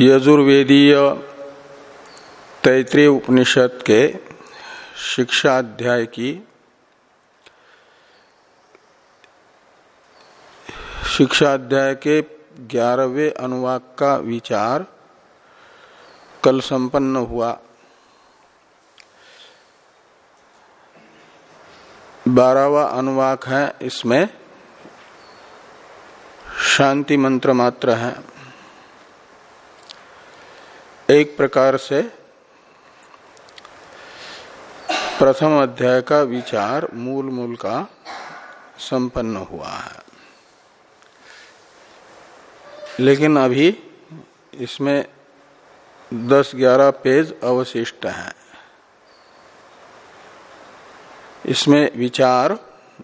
यजुर्वेदीय तैतृय उपनिषद के शिक्षा अध्याय की शिक्षा अध्याय के ग्यारहवें अनुवाक का विचार कल संपन्न हुआ। बारहवा अनुवाक है, इसमें शांति मंत्र मात्र है। एक प्रकार से प्रथम अध्याय का विचार मूल मूल का संपन्न हुआ है। लेकिन अभी इसमें 10-11 पेज अवशिष्ट हैं। इसमें विचार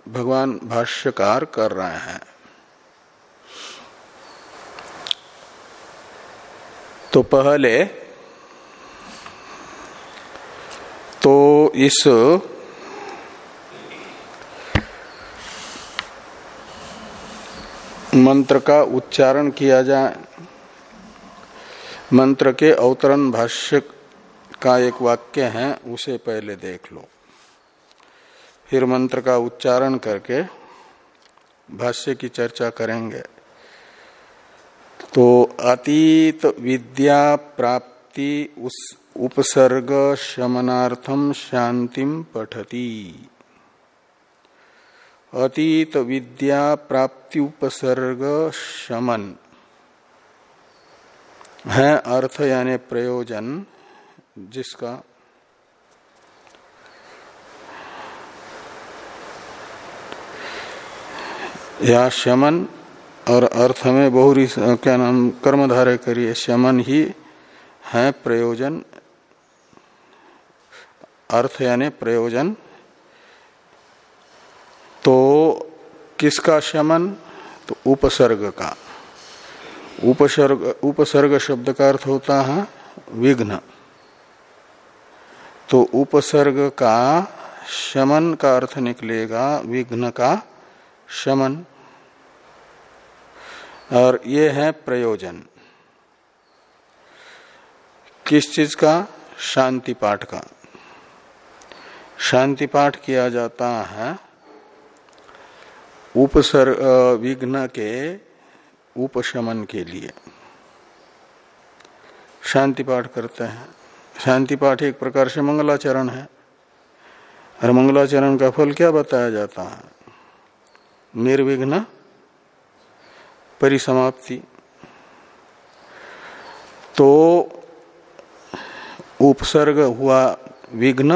भगवान भाष्यकार कर रहे हैं। तो पहले तो इस मंत्र का उच्चारण किया जाए। मंत्र के अवतरण भाष्य का एक वाक्य है, उसे पहले देख लो। फिर मंत्र का उच्चारण करके भाष्य की चर्चा करेंगे। तो अतीत विद्या प्राप्ति उस उपसर्ग शमनार्थम शांतिम पठती। अतीत विद्या प्राप्ति उपसर्ग शमन। है अर्थ यानी प्रयोजन जिसका या शमन और अर्थ में बहुरी क्या नाम कर्मधारय करिए। शमन ही है प्रयोजन। अर्थ यानी प्रयोजन। तो किसका शमन? तो उपसर्ग का। उपसर्ग उपसर्ग शब्द का अर्थ होता है विघ्न। तो उपसर्ग का शमन का अर्थ निकलेगा, विघ्न का शमन। और ये है प्रयोजन। किस चीज़ का? शांति पाठ का। शांति पाठ किया जाता है उपसर विघ्न के उपशमन के लिए। शांति पाठ करते हैं। शांति पाठ एक प्रकार से मंगलाचरण है। और मंगलाचरण का फल क्या बताया जाता है? निर्विघ्न परिसमाप्ति। तो उपसर्ग हुआ विघ्न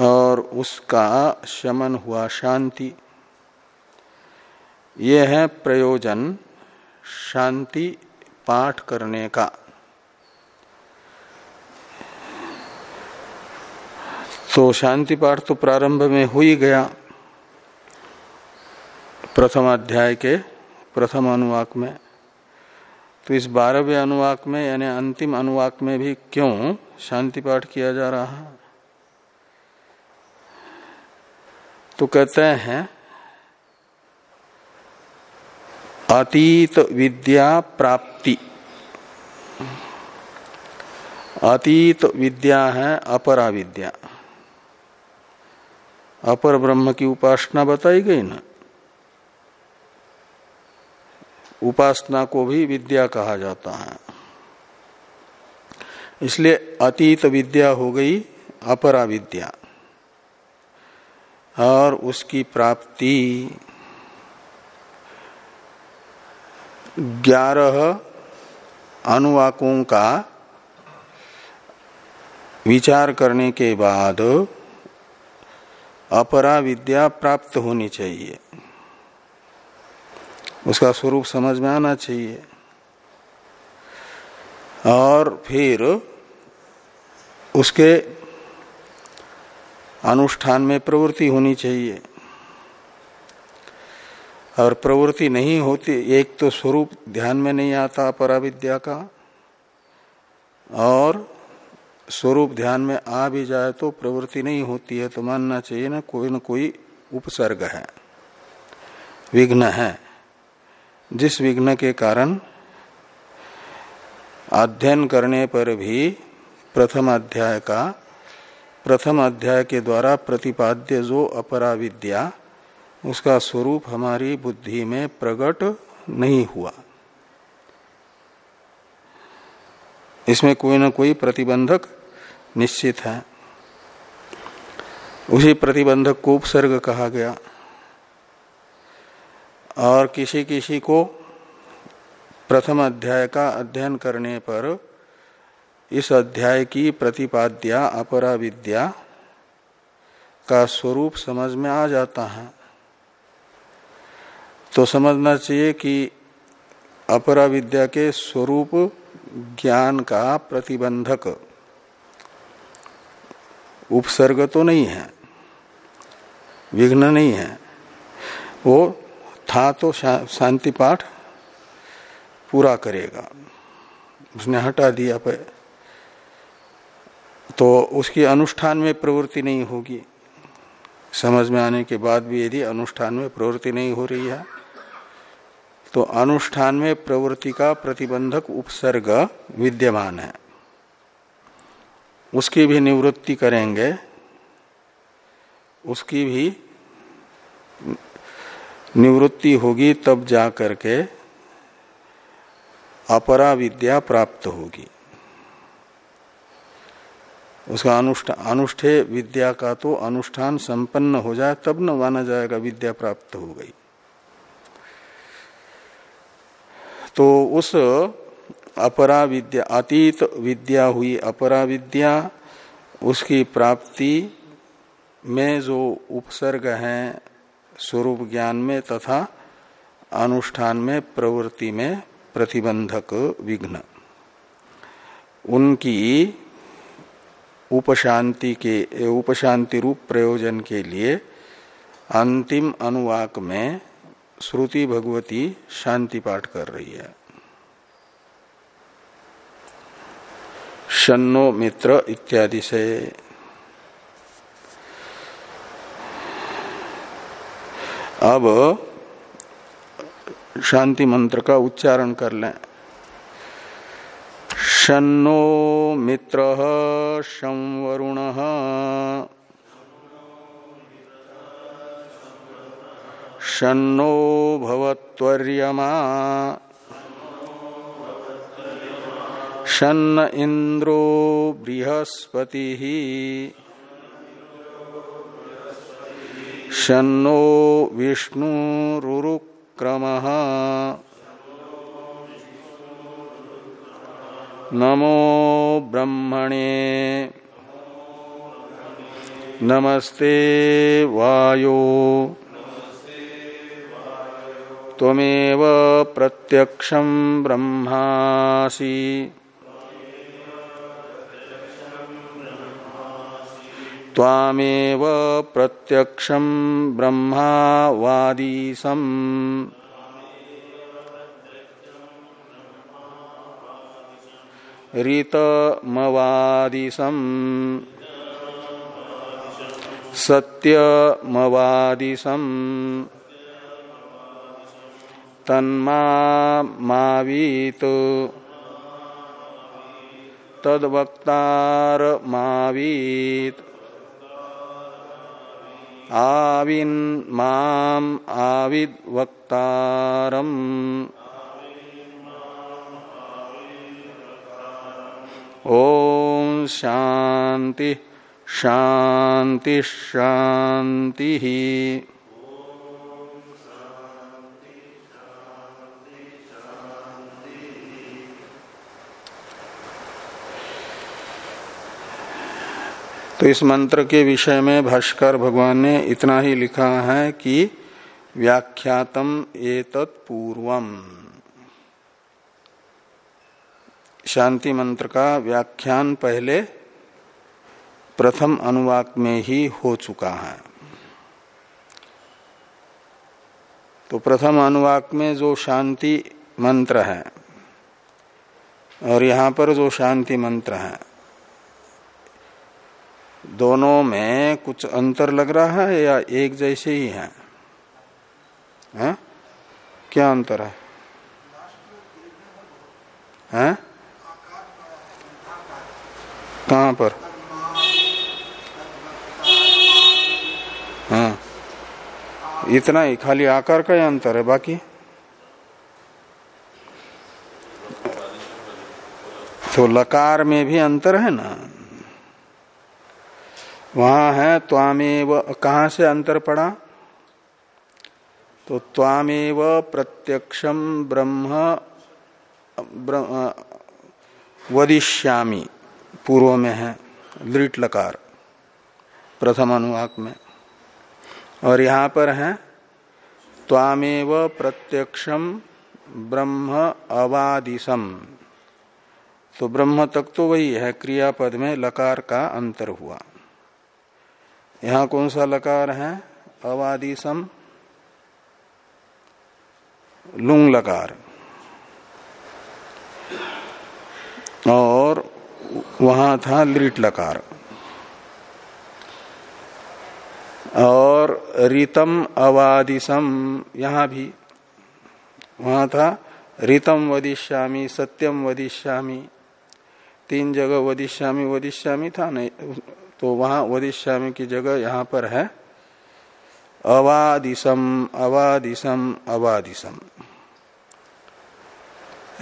और उसका शमन हुआ शांति। ये है प्रयोजन शांति पाठ करने का। तो शांति पाठ तो प्रारंभ में हो ही गया। प्रथम अध्याय के प्रथम अनुवाक में। तो इस बारहवें अनुवाक में, यानी अंतिम अनुवाक में भी क्यों शांति पाठ किया जा रहा? है तो कहते हैं, अतीत विद्या प्राप्ति। अतीत विद्या है अपरा विद्या। अपर ब्रह्म की उपासना बताई गई ना? उपासना को भी विद्या कहा जाता है। इसलिए अतीत विद्या हो गई, अपरा विद्या। और उसकी प्राप्ति ग्यारह अनुवाकों का विचार करने के बाद अपरा विद्या प्राप्त होनी चाहिए। उसका स्वरूप समझ में आना चाहिए। और फिर उसके अनुष्ठान में प्रवृत्ति होनी चाहिए। और प्रवृत्ति नहीं होती, एक तो स्वरूप ध्यान में नहीं आता पराविद्या का, और स्वरूप ध्यान में आ भी जाए तो प्रवृत्ति नहीं होती है तो मानना चाहिए ना कोई न कोई उपसर्ग है, विघ्न है। जिस विघ्न के कारण अध्ययन करने पर भी प्रथम अध्याय का, प्रथम अध्याय के द्वारा प्रतिपाद्य जो अपरा विद्या उसका स्वरूप हमारी बुद्धि में प्रकट नहीं हुआ। इसमें कोई ना कोई प्रतिबंधक निश्चित है। उसी प्रतिबंधक को उपसर्ग कहा गया। और किसी किसी को प्रथम अध्याय का अध्ययन करने पर इस अध्याय की प्रतिपाद्या अपरा विद्या का स्वरूप समझ में आ जाता है। तो समझना चाहिए कि अपरा विद्या के स्वरूप ज्ञान का प्रतिबंधक उपसर्ग तो नहीं है, विघ्न नहीं है। वो था तो शांति पाठ पूरा करेगा। उसने हटा दिया पे। तो उसकी अनुष्ठान में प्रवृत्ति नहीं होगी। समझ में आने के बाद भी यदि अनुष्ठान में प्रवृत्ति नहीं हो रही है तो अनुष्ठान में प्रवृत्ति का प्रतिबंधक उपसर्ग विद्यमान है। उसकी भी निवृत्ति करेंगे, उसकी भी निवृत्ति होगी, तब जा करके अपरा विद्या प्राप्त होगी। उसका अनुष्ठान अनुष्ठे विद्या का तो अनुष्ठान संपन्न हो जाए, तब न माना जाएगा विद्या प्राप्त हो गई। तो उस अपरा विद्या, अतीत विद्या हुई अपरा विद्या, उसकी प्राप्ति में जो उपसर्ग है स्वरूप ज्ञान में तथा अनुष्ठान में, प्रवृत्ति में प्रतिबंधक विघ्न। उनकी उपशांति के उपशांति रूप प्रयोजन के लिए अंतिम अनुवाक में श्रुति भगवती शांति पाठ कर रही है। शनो मित्र इत्यादि से अब शांति मंत्र का उच्चारण कर लें। शनो मित्र संवरुण शनो भवत्वर्यमा। शन्न इंद्रो बृहस्पति। शनो विष्णुरुक्रम नमो ब्रह्मणे। नमस्ते वायो। त्वमेव प्रत्यक्षं ब्रह्मासि। त्वामेव प्रत्यक्षं ब्रह्मावादीसम् ऋतमवादिसम् सत्यमवादिसम् तन्मावीत तद्वक्तारमावीत। आविन माम आविद वक्तारम ओम शांति शांति शांति तो इस मंत्र के विषय में भाष्कर भगवान ने इतना ही लिखा है कि व्याख्यातम एतत् पूर्वम। शांति मंत्र का व्याख्यान पहले प्रथम अनुवाक में ही हो चुका है। तो प्रथम अनुवाक में जो शांति मंत्र है, और यहाँ पर जो शांति मंत्र है दोनों में कुछ अंतर लग रहा है या एक जैसे ही है, है? क्या अंतर है, है? कहाँ पर? हाँ। इतना ही खाली आकार का ही अंतर है बाकी? तो लकार में भी अंतर है ना? वहाँ है त्वामेव, कहा से अंतर पड़ा? तो त्वामेव प्रत्यक्षम ब्रह्म वदिष्यामी, पूर्व में है दृढ़ लकार प्रथम अनुवाक में। और यहाँ पर है, त्वामेव प्रत्यक्षम ब्रह्म अवादिशम तो ब्रह्म तक तो वही है, क्रियापद में लकार का अंतर हुआ। यहाँ कौन सा लकार है? अवादिशम लुंग लकार। और वहाँ था लिट लकार। और रितम अवादिशम, यहाँ भी। वहाँ था, रितम वदिष्यामी, सत्यम वदिष्यामी। तीन जगह वदिष्यामी वदिष्यामी था नहीं तो वहाँ वदिष्यामी की जगह यहाँ पर है। अवादिशम अवादिशम अवादिशम।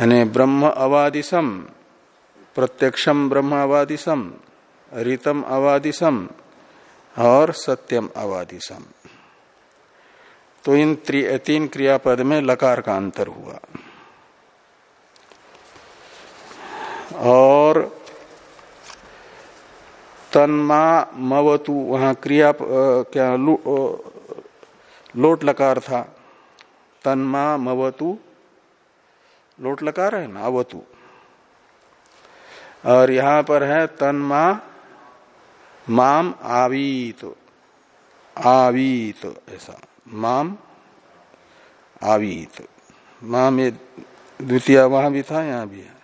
यानी ब्रह्म अवादिशम, प्रत्यक्षम ब्रह्म अवादिशम रितम अवादिशम और सत्यम अवादिशम। तो इन तीन क्रियापद में लकार का अंतर हुआ। और तन्मा मवतु, वहाँ क्रिया क्या लोट लकार था। तन्मा मवतु, लोट लकार है ना, अवतु। और यहाँ पर है तन्मा माम आवीत आवीत, ऐसा, माम आवीत। माम ये द्वितीय वहाँ भी था, यहाँ भी है।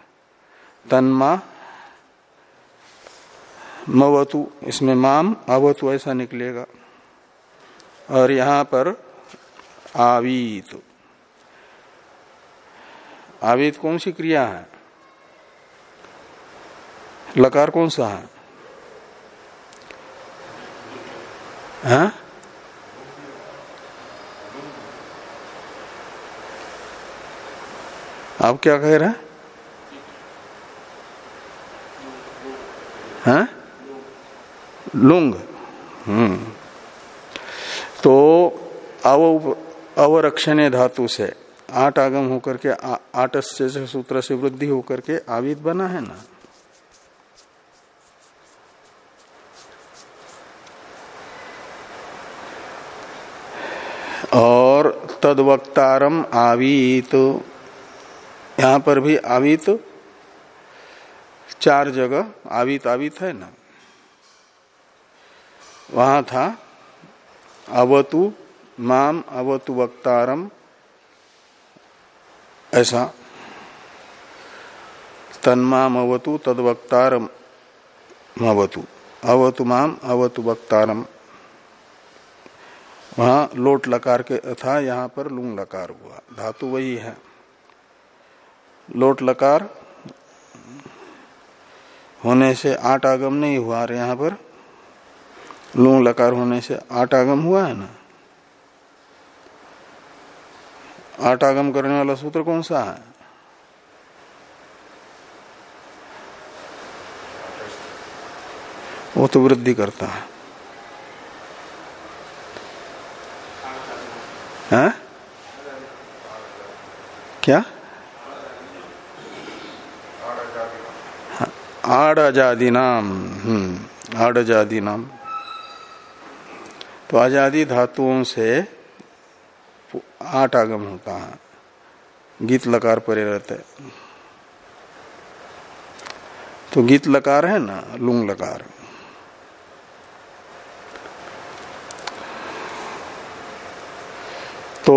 तन्मा मवतु, इसमें माम, अवतु ऐसा निकलेगा। और यहाँ पर आवीत। आवीत कौन सी क्रिया है? लकार कौन सा है? हा? आप क्या कह रहे हैं? हाँ? लुंग। हम्म। तो अव, अवरक्षण धातु से आठ आगम होकर के आठ से सूत्र से वृद्धि होकर के आविद बना है ना? और तदवक्तारम आवीत। यहाँ पर भी आवीत, चार जगह आवित आवित है ना? वहाँ था। अवतु, माम अवतु वक्तारम। ऐसा। तन्माम अवतु तद वक्तारम अवतु। अवतु माम, अवतु वक्तारम। वहाँ लोट लकार के, था, यहाँ पर लुंग लकार हुआ। धातु वही है। लोट लकार होने से आठ आगम नहीं हुआ और यहाँ पर। लूंग लकार होने से आठ आगम हुआ है ना? आठ आगम करने वाला सूत्र कौन सा है? वो तो वृद्धि करता है। है? क्या? आड़ आज़ादी नाम हम्म आड़ आज़ादी नाम। तो आज़ादी धातुओं से आठ आगम होता है। गीत लकार परे रहते तो गीत लकार है ना, लुंग लकार। तो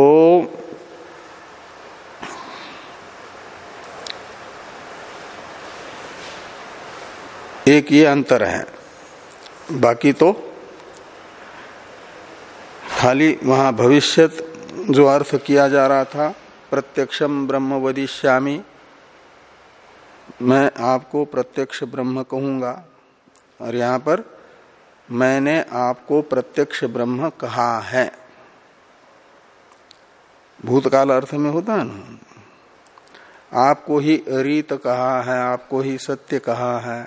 एक ये अंतर है। बाकी तो खाली वहाँ भविष्यत जो अर्थ किया जा रहा था प्रत्यक्षम ब्रह्म वदिष्यामी। मैं आपको प्रत्यक्ष ब्रह्म कहूँगा। और यहाँ पर, मैंने आपको प्रत्यक्ष ब्रह्म कहा है। भूतकाल अर्थ में होता है ना? आपको ही रीत कहा है, आपको ही सत्य कहा है।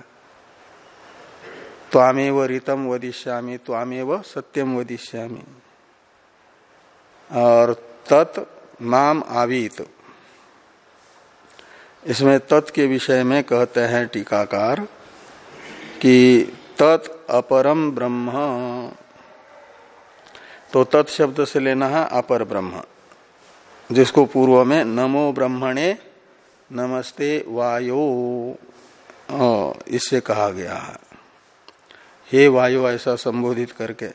त्वामेव रीतम वदिष्यामी, त्वामेव सत्यम वदिष्यामी। और तत् माम आवीत। इसमें तत् के विषय में कहते हैं टीकाकार कि तत् अपरम ब्रह्म। तो तत् शब्द से लेना है अपर ब्रह्म, जिसको पूर्व में नमो ब्रह्मणे नमस्ते वायो। इससे कहा गया है। हे वायु, ऐसा संबोधित करके।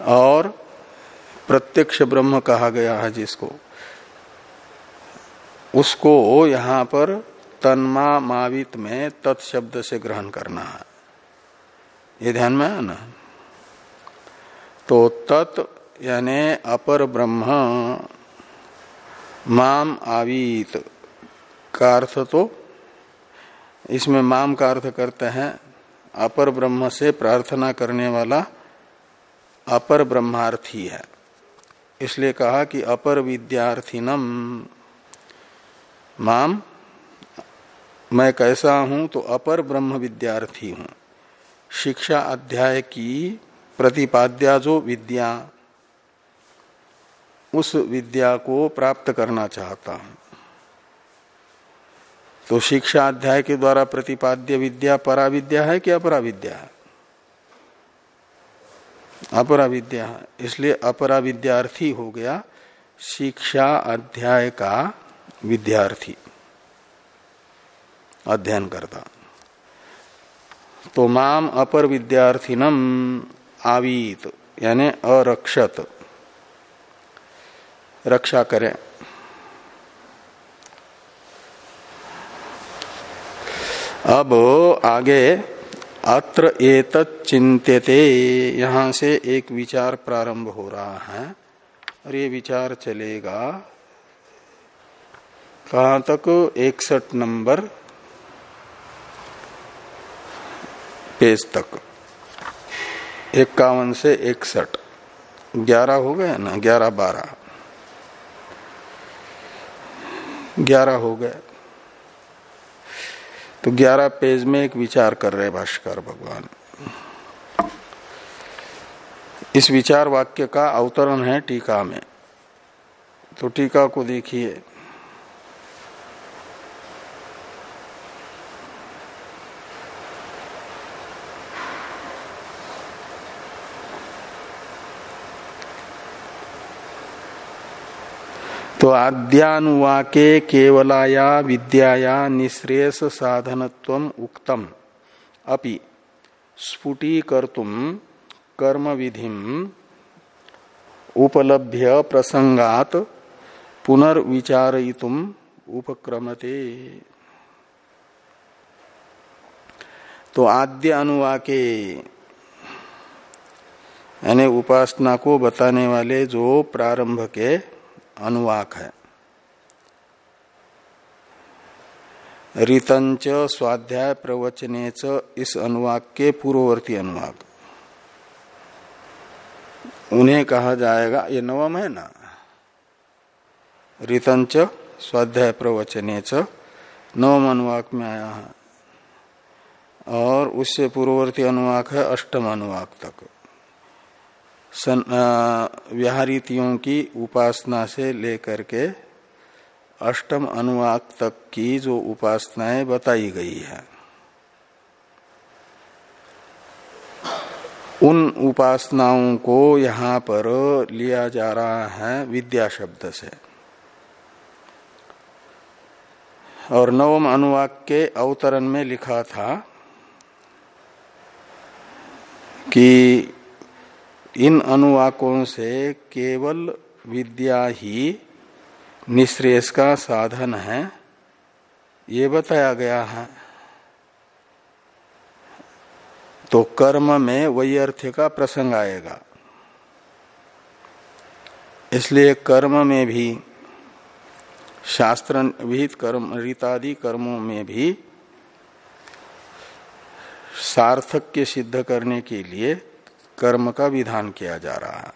और प्रत्यक्ष ब्रह्म कहा गया है जिसको। उसको यहाँ पर तन्मा मावित में तत्शब्द से ग्रहण करना है। ये ध्यान में है ना? तो तत् यानी अपर ब्रह्म माम आवीत का अर्थ तो इसमें माम का अर्थ करते हैं। अपर ब्रह्म से प्रार्थना करने वाला अपर ब्रह्मार्थी है। इसलिए कहा कि अपर विद्यार्थिनम, माम, मैं कैसा हूँ तो अपर ब्रह्म विद्यार्थी हूँ। शिक्षा अध्याय की प्रतिपाद्या जो विद्या, उस विद्या को प्राप्त करना चाहता हूँ। तो शिक्षा अध्याय के द्वारा प्रतिपाद्य विद्या परा विद्या है कि अपरा विद्या है? अपरा विद्या इसलिए अपरा विद्यार्थी हो गया शिक्षा अध्याय का विद्यार्थी अध्ययन करता तो माम अपर विद्यार्थिनम आवीत, यानी अरक्षत। रक्षा करें। अब आगे अत्र चिंत्यते यहाँ से एक विचार प्रारंभ हो रहा है और ये विचार चलेगा। कहा तक? इकसठ नंबर पेज तक। इक्यावन से इकसठ। ग्यारह हो गए ना? ग्यारह बारह। ग्यारह हो गए तो ग्यारह पेज में एक विचार कर रहे भाष्कर भगवान। इस विचार वाक्य का अवतरण है टीका में। तो टीका को देखिए। तो आद्यानुवाके केवलाया विद्याया निश्रेयस साधनत्व उक्तम। अपि, स्फुटीकर्तुम कर्म विधि उपलभ्य प्रसंगात पुनर्विचारयितुम उपक्रमते। तो आद्य अनुवाके यानी उपासना को बताने वाले जो प्रारंभ के अनुवाक है। रितंच स्वाध्याय प्रवचने च इस अनुवाक के पूर्ववर्ती अनुवाक। उन्हें कहा जाएगा, ये नवम है ना? रितंच स्वाध्याय प्रवचने च नवम अनुवाक में आया है। और उससे पूर्ववर्ती अनुवाक है अष्टम अनुवाक तक। व्याहरीतियों की उपासना से लेकर के अष्टम अनुवाक तक की जो उपासनाएँ बताई गई है। उन उपासनाओं को यहाँ पर लिया जा रहा है विद्या शब्द से। और नवम अनुवाक के अवतरण में लिखा था कि अनुवाकों से केवल विद्या ही निश्रेष का साधन है। ये बताया गया है। तो कर्म में अर्थ का प्रसंग आएगा। इसलिए कर्म में भी, शास्त्र विहित कर्म, रीतादि कर्मों में भी सार्थक सिद्ध करने के लिए कर्म का विधान किया जा रहा है।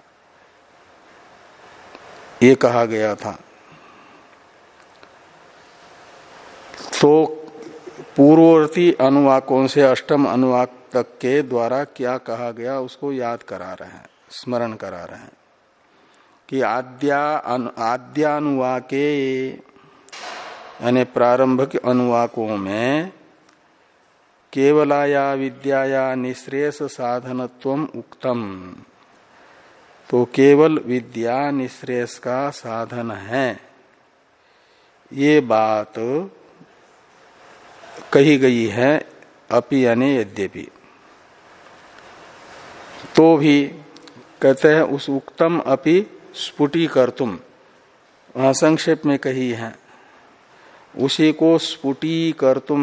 ये कहा गया था। तो पूर्ववर्ती अनुवाकों से अष्टम अनुवाक तक के द्वारा क्या कहा गया, उसको याद करा रहे हैं, स्मरण करा रहे हैं कि आद्या आद्यानुवाके, यानी प्रारंभिक अनुवाकों में केवलाया विद्याया निश्रेष साधनत्व उक्तम। तो केवल विद्या निश्रेष का साधन है। ये बात कही गई है अपि यानी यद्यपि। तो भी कहते हैं, उस उक्तम अपि स्फुटी कर तुम संक्षेप में कही है, उसी को स्फुटी कर तुम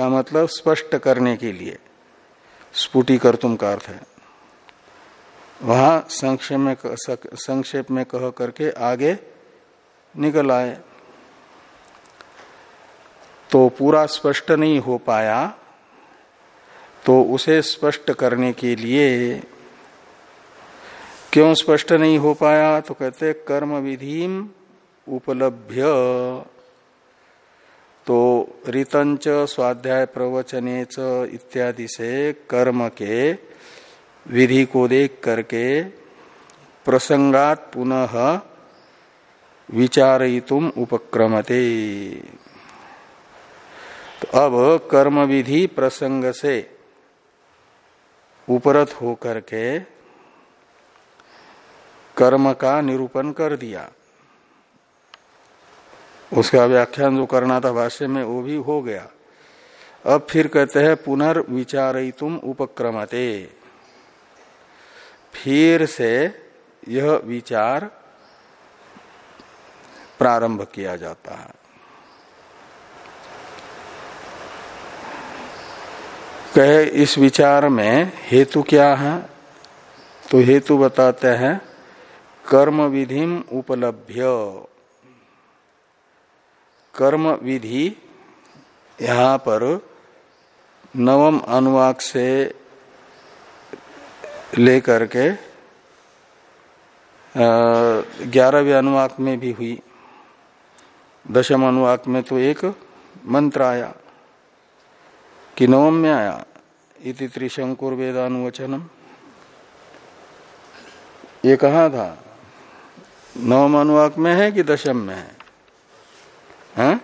का मतलब स्पष्ट करने के लिए। स्फुटी कर तुम का अर्थ है। वहाँ संक्षेप में संक्षेप में कह करके आगे निकल आए। तो पूरा स्पष्ट नहीं हो पाया तो उसे स्पष्ट करने के लिए क्यों स्पष्ट नहीं हो पाया? तो कहते कर्म विधि उपलभ्य। तो रितंच स्वाध्याय प्रवचने इत्यादि से कर्म के विधि को देख करके प्रसंगात पुनः विचारयितुम उपक्रमते। तो अब कर्म विधि प्रसंग से उपरत होकर के कर्म का निरूपण कर दिया। उसका व्याख्यान जो करना था भाष्य में, वो भी हो गया। अब फिर कहते हैं पुनर्विचारितुम उपक्रमते। फिर से यह विचार प्रारंभ किया जाता है। कहे, इस विचार में हेतु क्या है? तो हेतु बताते हैं कर्म विधि उपलभ्य। कर्म विधि यहाँ पर नवम अनुवाक से लेकर के ग्यारहवें अनुवाक में भी हुई। दशम अनुवाक में तो एक मंत्र आया कि नवम में आया। इति त्रिशंकुर वेदानुवचनम। ये कहा था? नवम अनुवाक में है कि दशम में है? हा?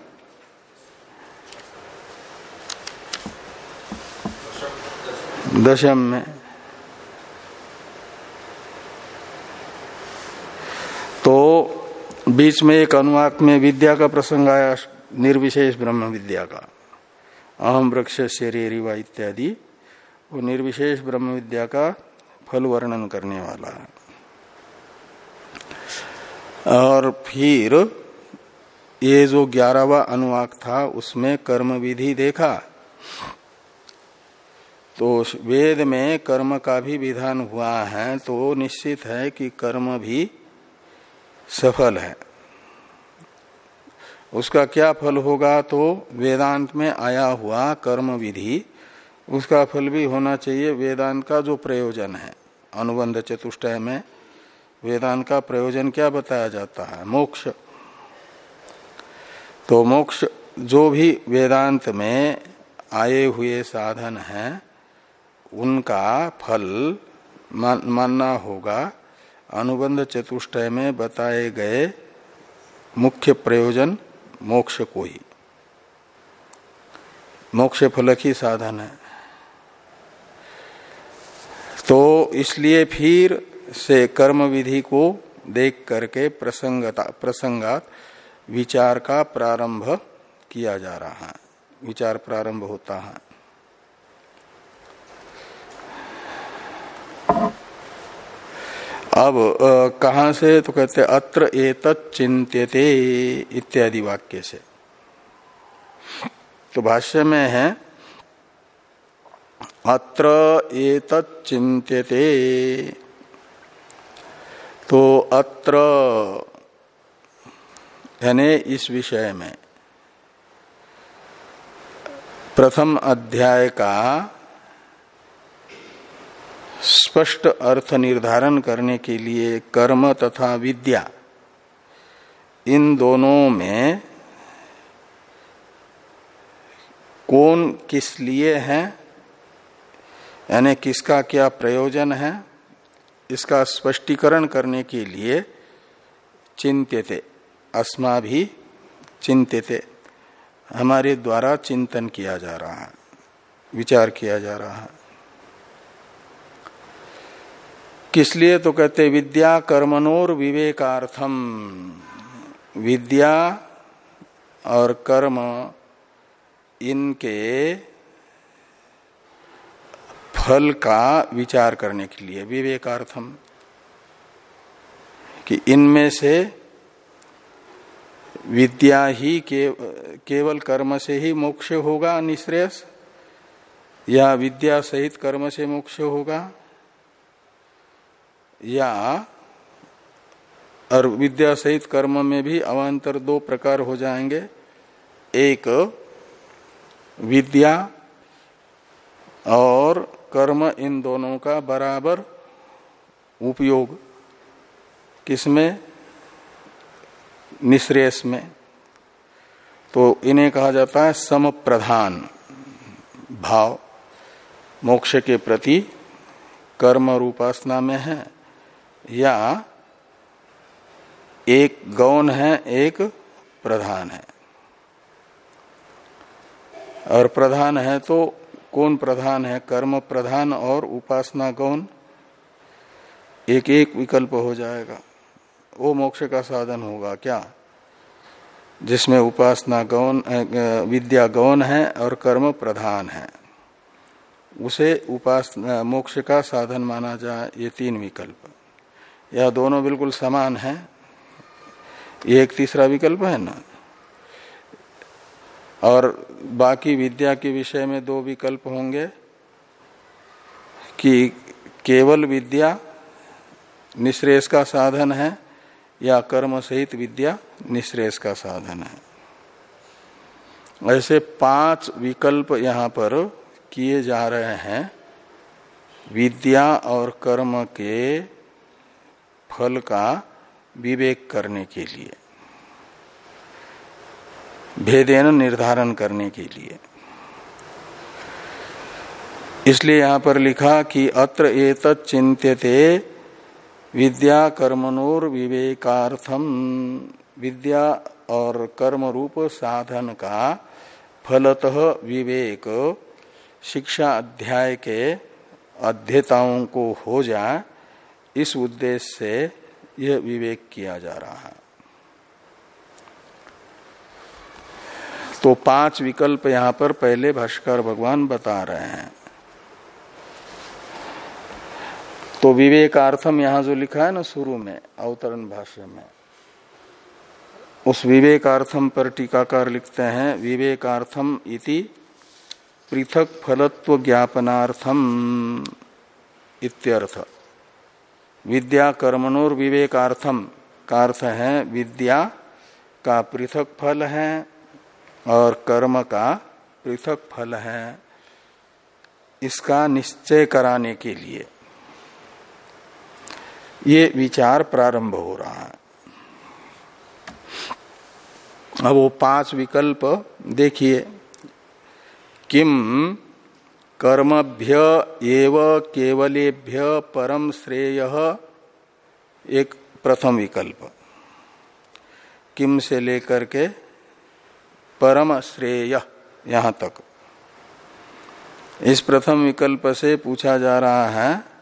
दशम में। तो बीच में एक अनुवाक में विद्या का प्रसंग आया, निर्विशेष ब्रह्म विद्या का। अहम वृक्ष शरीरिवा इत्यादि, वो निर्विशेष ब्रह्म विद्या का फल वर्णन करने वाला है। और फिर ये जो ग्यारहवा अनुवाक था, उसमें कर्म विधि देखा। तो वेद में कर्म का भी विधान हुआ है तो निश्चित है कि कर्म भी सफल है। उसका क्या फल होगा तो वेदांत में आया हुआ कर्म विधि उसका फल भी होना चाहिए वेदांत का जो प्रयोजन है। अनुबंध चतुष्टय में वेदांत का प्रयोजन क्या बताया जाता है? मोक्ष। तो मोक्ष जो भी वेदांत में आए हुए साधन हैं उनका फल मान, मानना होगा। अनुबंध चतुष्टय में बताए गए मुख्य प्रयोजन मोक्ष को ही। मोक्ष फलक ही साधन है। तो इसलिए फिर से कर्म विधि को देख करके प्रसंगता प्रसंगात विचार का प्रारंभ किया जा रहा है। विचार प्रारंभ होता है। अब कहा से? तो कहते अत्र एतत् चिंत्यते इत्यादि वाक्य से। तो भाष्य में है, अत्र एतत् चिंत्यते तो अत्र यानी इस विषय में। प्रथम अध्याय का स्पष्ट अर्थ निर्धारण करने के लिए कर्म तथा विद्या, इन दोनों में कौन किस लिए है, यानी किसका क्या प्रयोजन है, इसका स्पष्टीकरण करने के लिए चिंत्यते अस्मा भी चिंतित हमारे द्वारा चिंतन किया जा रहा है, विचार किया जा रहा है। किस लिए तो कहते विद्या कर्मनोर विवेकार्थम। विद्या और कर्म इनके फल का विचार करने के लिए, विवेकार्थम। कि इनमें से विद्या ही के, केवल कर्म से ही मोक्ष होगा निश्रेयस? या विद्या सहित कर्म से मोक्ष होगा? या और विद्या सहित कर्म में भी अवान्तर दो प्रकार हो जाएँगे। एक विद्या और कर्म इन दोनों का बराबर उपयोग। किसमें? निश्रेयस में। तो इन्हें कहा जाता है सम प्रधान भाव मोक्ष के प्रति कर्म रूपासना में है या एक गौन है, एक प्रधान है। और प्रधान है तो कौन प्रधान है? कर्म प्रधान और उपासना गौन एक एक विकल्प हो जाएगा। वो मोक्ष का साधन होगा क्या? जिसमें उपासना गौन विद्या गौन है और कर्म प्रधान है। उसे उपासना मोक्ष का साधन माना जाए, ये तीन विकल्प। या दोनों बिल्कुल समान है? ये एक तीसरा विकल्प है ना? और बाकी विद्या के विषय में दो विकल्प होंगे कि केवल विद्या निश्रेष का साधन है या कर्म सहित विद्या निश्रेष का साधन है। ऐसे पाँच विकल्प यहाँ पर किए जा रहे हैं। विद्या और कर्म के फल का विवेक करने के लिए, भेदेन निर्धारण करने के लिए। इसलिए यहाँ पर लिखा कि अत्र एत चिंत्यते विद्या कर्मणोर विवेकार्थम विद्या और कर्म रूप साधन का फलतः विवेक शिक्षा अध्याय के अध्यताओं को हो जाए इस उद्देश्य से यह विवेक किया जा रहा है। तो पाँच विकल्प यहाँ पर पहले भाष्कर भगवान बता रहे हैं। तो विवेकार्थम यहाँ जो लिखा है ना शुरू में, अवतरण भाष्य में, उस विवेकार्थम पर टीकाकार लिखते हैं, विवेकार्थम इति पृथक फलत्व ज्ञापनार्थम इत्यर्थ। विद्या कर्मणोर विवेकार्थम का अर्थ है विद्या का पृथक फल है और कर्म का पृथक फल है, इसका निश्चय कराने के लिए। ये विचार प्रारंभ हो रहा है। अब वो पाँच विकल्प देखिए। किम कर्मभ्य एव केवलेभ्य परम श्रेय? एक प्रथम विकल्प। किम से लेकर के परम श्रेय? यहाँ तक। इस प्रथम विकल्प से पूछा जा रहा है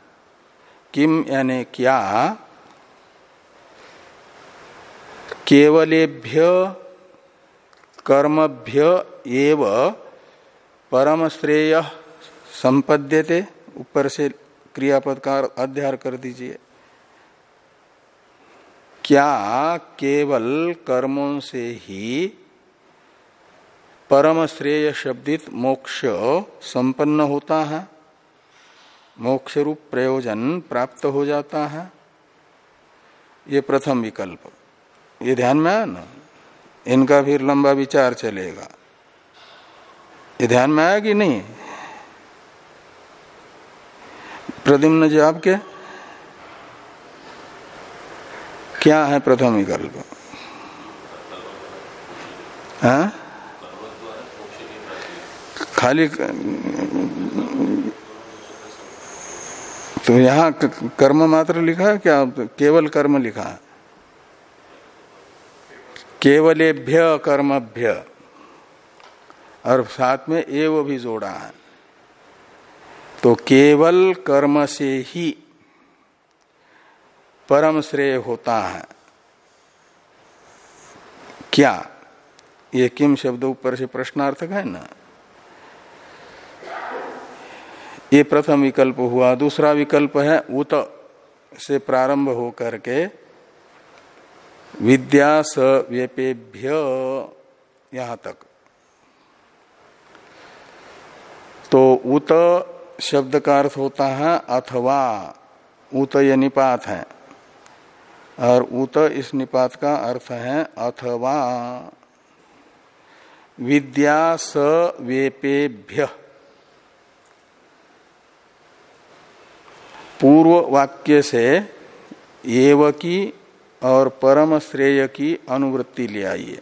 किम यानी क्या? केवलेभ्य कर्मभ्य एव परम श्रेय संपद्यते। ऊपर से क्रियापद का अध्यार कर दीजिए। क्या केवल कर्मों से ही परम श्रेय शब्दित मोक्ष संपन्न होता है? मोक्ष रूप प्रयोजन प्राप्त हो जाता है। ये प्रथम विकल्प। ये ध्यान में आया ना? इनका फिर लंबा विचार चलेगा। ये ध्यान में आया कि नहीं? प्रद्युम्न जी, आपके? क्या है प्रथम विकल्प? हाँ? खाली तो यहाँ कर्म मात्र लिखा है क्या? केवल कर्म लिखा है। केवलेभ्य कर्मभ्य। और साथ में एव भी जोड़ा है। तो केवल कर्म से ही परम श्रेय होता है। क्या? ये किम शब्द ऊपर से प्रश्नार्थक है ना? ये प्रथम विकल्प हुआ। दूसरा विकल्प है उत से प्रारंभ हो करके विद्या स व्यपेभ्य यहाँ तक। तो उत शब्द का अर्थ होता है अथवा, उत ये निपात है। और उत इस निपात का अर्थ है अथवा। विद्या स वेपेभ्य पूर्व वाक्य से एव की और परम श्रेय की अनुवृत्ति ले आइए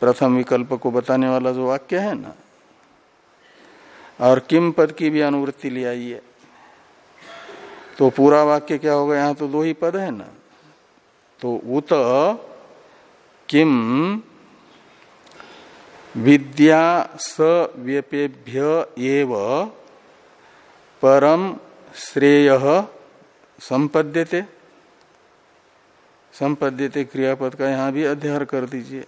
प्रथम विकल्प को बताने वाला जो वाक्य है ना, और किम पद की भी अनुवृत्ति ले आइए तो पूरा वाक्य क्या होगा? यहाँ तो दो ही पद है ना। तो उत किम विद्या स व्यपेभ्य एव परम श्रेय संपद्यते। संपद्यते क्रियापद का यहाँ भी अध्ययन कर दीजिए।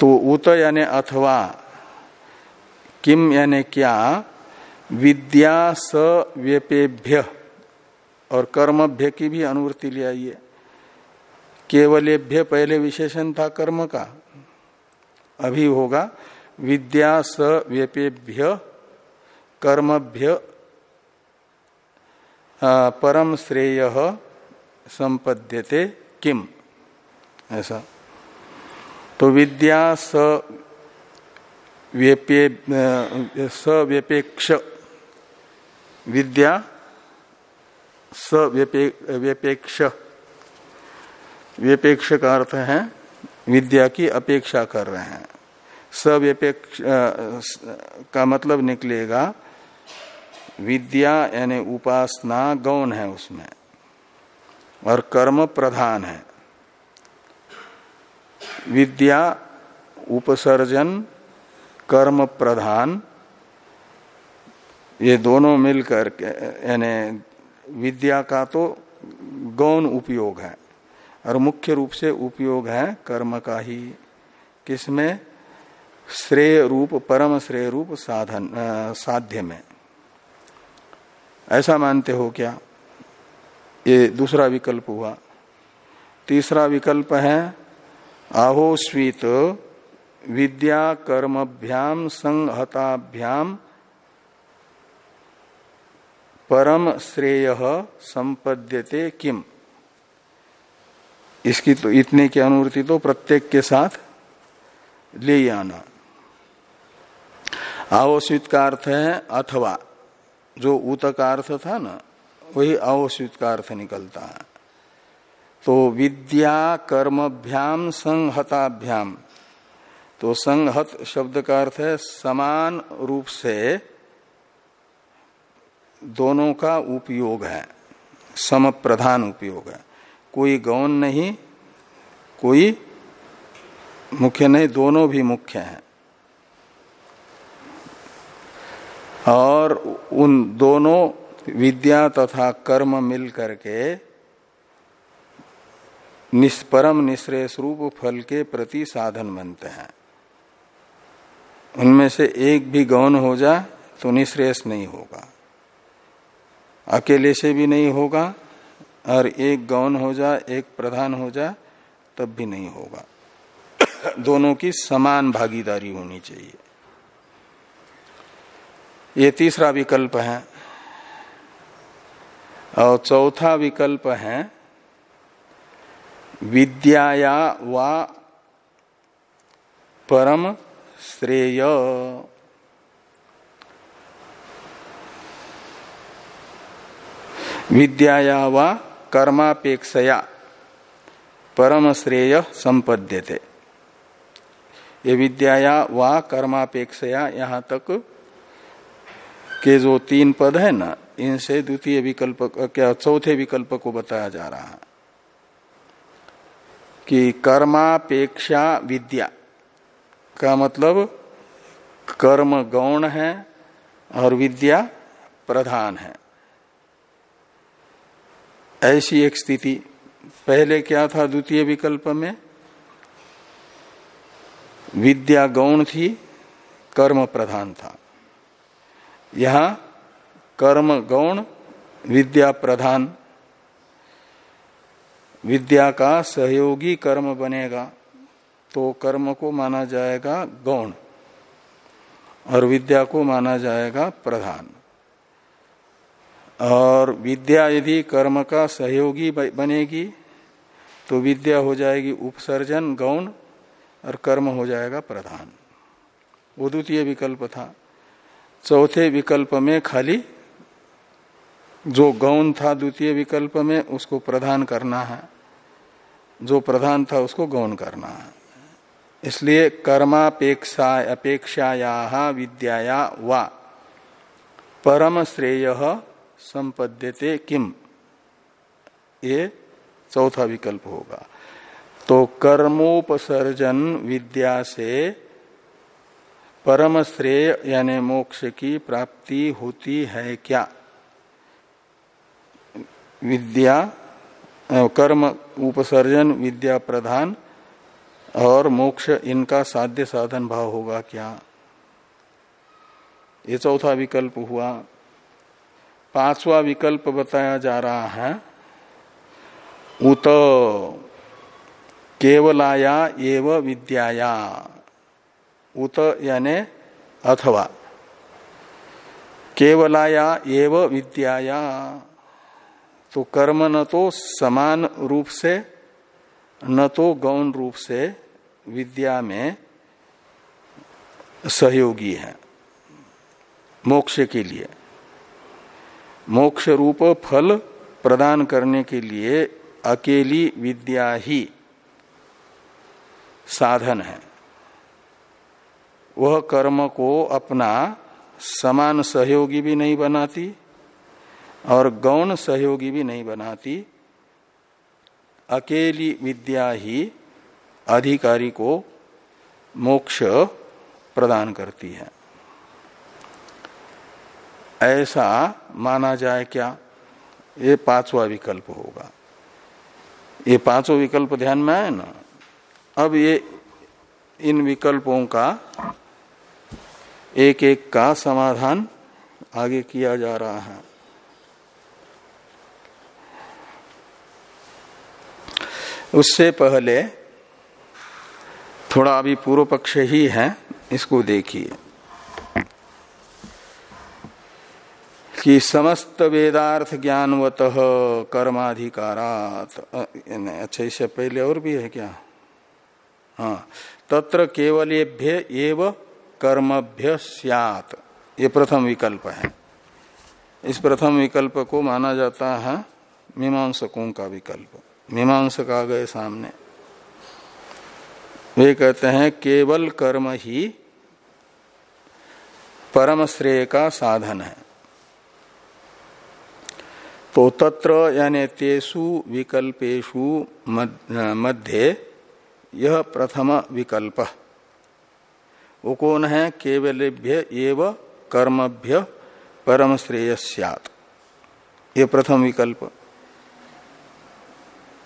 तो उत यानी अथवा, किम यानी क्या, विद्या स व्यपेभ्य, और कर्मभ्य की भी अनुवृत्ति ले आइए। केवलेभ्य पहले विशेषण था कर्म का, अभी होगा। विद्या स व्यपेभ्य, कर्मभ्य परम श्रेय संपद्यते किम? ऐसा। तो विद्या स व्यपे स व्यपेक्ष, विद्या स व्यपेक्ष व्यपेक्ष का अर्थ है, विद्या की अपेक्षा कर रहे हैं। सव्यपेक्ष का मतलब निकलेगा, विद्या यानी उपासना गौण है उसमें, और कर्म प्रधान है। विद्या, उपसर्जन, कर्म प्रधान, ये दोनों मिलकर के, यानी विद्या का तो गौण उपयोग है, और मुख्य रूप से उपयोग है कर्म का ही, किसमें? श्रेय रूप परम श्रेय रूप साधन आ, साध्य में। ऐसा मानते हो क्या? ये दूसरा विकल्प हुआ। तीसरा विकल्प है आहोस्वीत विद्या कर्मभ्याम संहताभ्याम परम श्रेय संपद्यते किम? इसकी तो इतने की अनुवृत्ति तो प्रत्येक के साथ ले आना। आवश्यक का अर्थ है अथवा। जो ऊत का अर्थ था ना, वही आवश्यक का अर्थ निकलता है। तो विद्या कर्मभ्याम संहताभ्याम। तो संहत शब्द का अर्थ है समान रूप से दोनों का उपयोग है। सम प्रधान उपयोग है। कोई गौन नहीं, कोई मुख्य नहीं, दोनों भी मुख्य हैं। और उन दोनों विद्या तथा कर्म मिल करके निष्परम निश्रेष रूप फल के प्रति साधन बनते हैं। उनमें से एक भी गौन हो जाए तो निश्रेष नहीं होगा। अकेले से भी नहीं होगा और एक गौन हो जाए एक प्रधान हो जाए तब भी नहीं होगा। दोनों की समान भागीदारी होनी चाहिए। ये तीसरा विकल्प है। और चौथा विकल्प है, विद्याया वा परम श्रेय। विद्याया व कर्मापेक्षया परम श्रेय संपद्यते। ये विद्याया व कर्मापेक्षया यहाँ तक के जो तीन पद है ना, इनसे द्वितीय विकल्प क्या चौथे विकल्प को बताया जा रहा है कि कर्मापेक्षा विद्या का मतलब कर्म गौण है और विद्या प्रधान है। ऐसी एक स्थिति। पहले क्या था द्वितीय विकल्प में? विद्या गौण थी, कर्म प्रधान था। यहाँ कर्म गौण विद्या प्रधान। विद्या का सहयोगी कर्म बनेगा तो कर्म को माना जाएगा गौण और विद्या को माना जाएगा प्रधान। और विद्या यदि कर्म का सहयोगी बनेगी तो विद्या हो जाएगी उपसर्जन गौण और कर्म हो जाएगा प्रधान। वो द्वितीय विकल्प था। चौथे विकल्प में खाली जो गौण था द्वितीय विकल्प में उसको प्रधान करना है। जो प्रधान था उसको गौण करना है। इसलिए कर्मापेक्षा अपेक्षाया विद्याया वा, परम श्रेय संपद्यते किम? ये चौथा विकल्प होगा। तो कर्मोपसर्जन विद्या से परम श्रेय यानी मोक्ष की प्राप्ति होती है क्या? विद्या कर्म, उपसर्जन, विद्या प्रधान और मोक्ष इनका साध्य साधन भाव होगा क्या? ये चौथा विकल्प हुआ। पांचवा विकल्प बताया जा रहा है। उत केवलाया एव विद्याया। उत यानी अथवा। केवलाया एव विद्याया। तो कर्म न तो समान रूप से, न तो गौण रूप से विद्या में सहयोगी है, मोक्ष के लिए। मोक्ष रूप फल प्रदान करने के लिए अकेली विद्या ही साधन है। वह कर्म को अपना समान सहयोगी भी नहीं बनाती और गौण सहयोगी भी नहीं बनाती। अकेली विद्या ही अधिकारी को मोक्ष प्रदान करती है। ऐसा माना जाए क्या? ये पांचवा विकल्प होगा। ये पाँचों विकल्प ध्यान में आए ना? अब ये इन विकल्पों का एक एक का समाधान आगे किया जा रहा है। उससे पहले थोड़ा अभी पूर्व पक्ष ही है, इसको देखिए। कि समस्त वेदार्थ ज्ञानवत कर्माधिकारात अच्छा इससे पहले और भी है क्या? हाँ तत्र केवलेभ्य एव कर्मभ्य सियात। ये प्रथम विकल्प है। इस प्रथम विकल्प को माना जाता है मीमांसकों का विकल्प। मीमांसक आ गए सामने। वे कहते हैं, केवल कर्म ही परम श्रेय का साधन है। तो तत्र यानी तेसु विकल्पेशु मध्य यह प्रथम विकल्प। वो कौन है? केवलेभ्य एव कर्मभ्य परम श्रेय सियात। ये प्रथम विकल्प।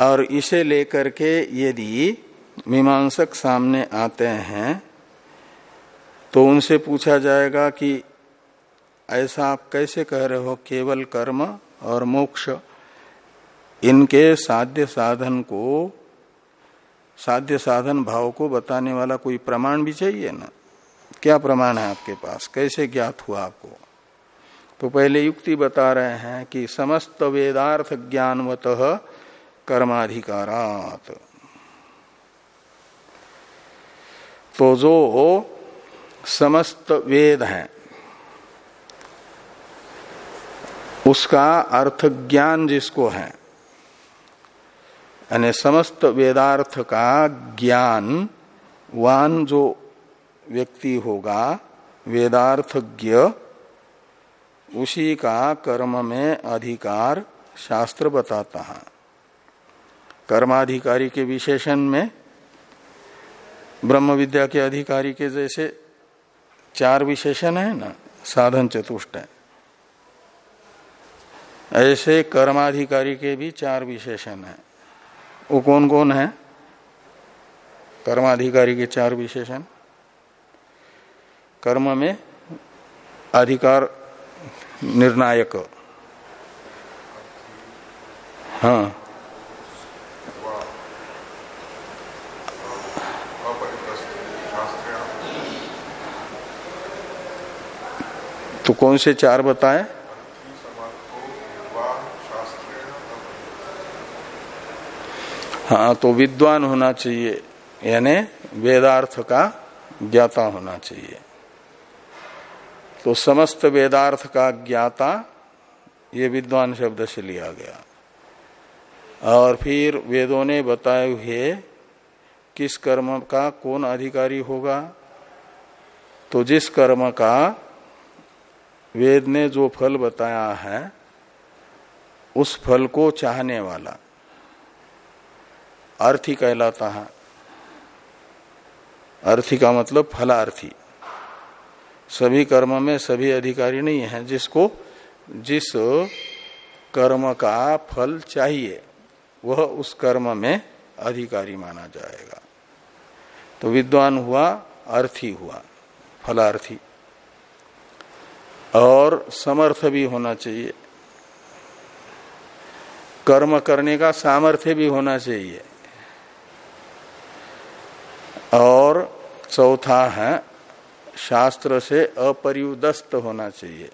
और इसे लेकर के यदि मीमांसक सामने आते हैं तो उनसे पूछा जाएगा कि ऐसा आप कैसे कह रहे हो? केवल कर्म और मोक्ष, इनके साध्य साधन को साध्य साधन भाव को बताने वाला कोई प्रमाण भी चाहिए ना? क्या प्रमाण है आपके पास? कैसे ज्ञात हुआ आपको? तो पहले युक्ति बता रहे हैं कि समस्त वेदार्थ ज्ञानवत कर्माधिकारात। तो जो समस्त वेद हैं, उसका अर्थ ज्ञान जिसको है यानी समस्त वेदार्थ का ज्ञान, वान जो व्यक्ति होगा, वेदार्थज्ञ, उसी का कर्म में अधिकार शास्त्र बताता है। कर्माधिकारी के विशेषण में ब्रह्म विद्या के अधिकारी के जैसे चार विशेषण है ना, साधन चतुष्ट है। ऐसे कर्माधिकारी के भी चार विशेषण है। वो कौन कौन है? कर्माधिकारी के चार विशेषण। कर्म में अधिकार निर्णायक। हाँ। तो कौन से चार बताए? हाँ तो विद्वान होना चाहिए। यानी वेदार्थ का ज्ञाता होना चाहिए। तो समस्त वेदार्थ का ज्ञाता, ये विद्वान शब्द से लिया गया। और फिर वेदों ने बताए हुए किस कर्म का कौन अधिकारी होगा। तो जिस कर्म का वेद ने जो फल बताया है, उस फल को चाहने वाला। अर्थी कहलाता है। अर्थी का मतलब फलार्थी। सभी कर्म में सभी अधिकारी नहीं है, जिसको, जिस कर्म का फल चाहिए, वह उस कर्म में अधिकारी माना जाएगा। तो विद्वान हुआ, अर्थी हुआ, फलार्थी। और समर्थ भी होना चाहिए। कर्म करने का सामर्थ्य भी होना चाहिए। और चौथा है, शास्त्र से अपरियुदस्त होना चाहिए।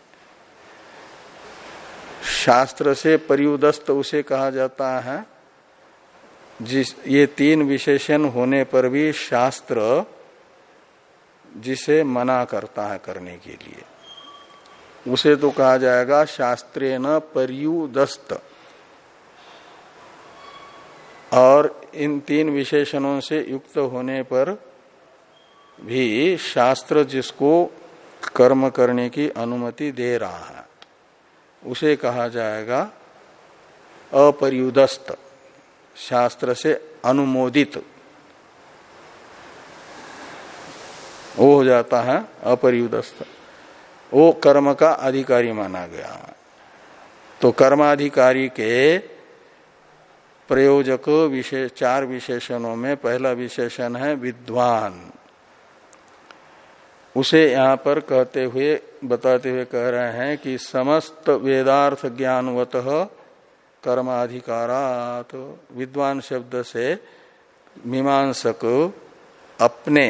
शास्त्र से परियुदस्त उसे कहा जाता है, जिस, ये तीन विशेषण होने पर भी शास्त्र जिसे मना करता है करने के लिए। उसे तो कहा जाएगा शास्त्रे न परियुदस्त। और इन तीन विशेषणों से युक्त होने पर भी शास्त्र जिसको कर्म करने की अनुमति दे रहा है, उसे कहा जाएगा अपरियुदस्त, शास्त्र से अनुमोदित। वो हो जाता है अपरियुदस्त। वो कर्म का अधिकारी माना गया तो कर्माधिकारी के प्रयोजक विशेष चार विशेषणों में पहला विशेषण है विद्वान। उसे यहाँ पर कहते हुए, बताते हुए कह रहे हैं कि समस्त वेदार्थ ज्ञानवत कर्माधिकारात विद्वान शब्द से मीमांसक अपने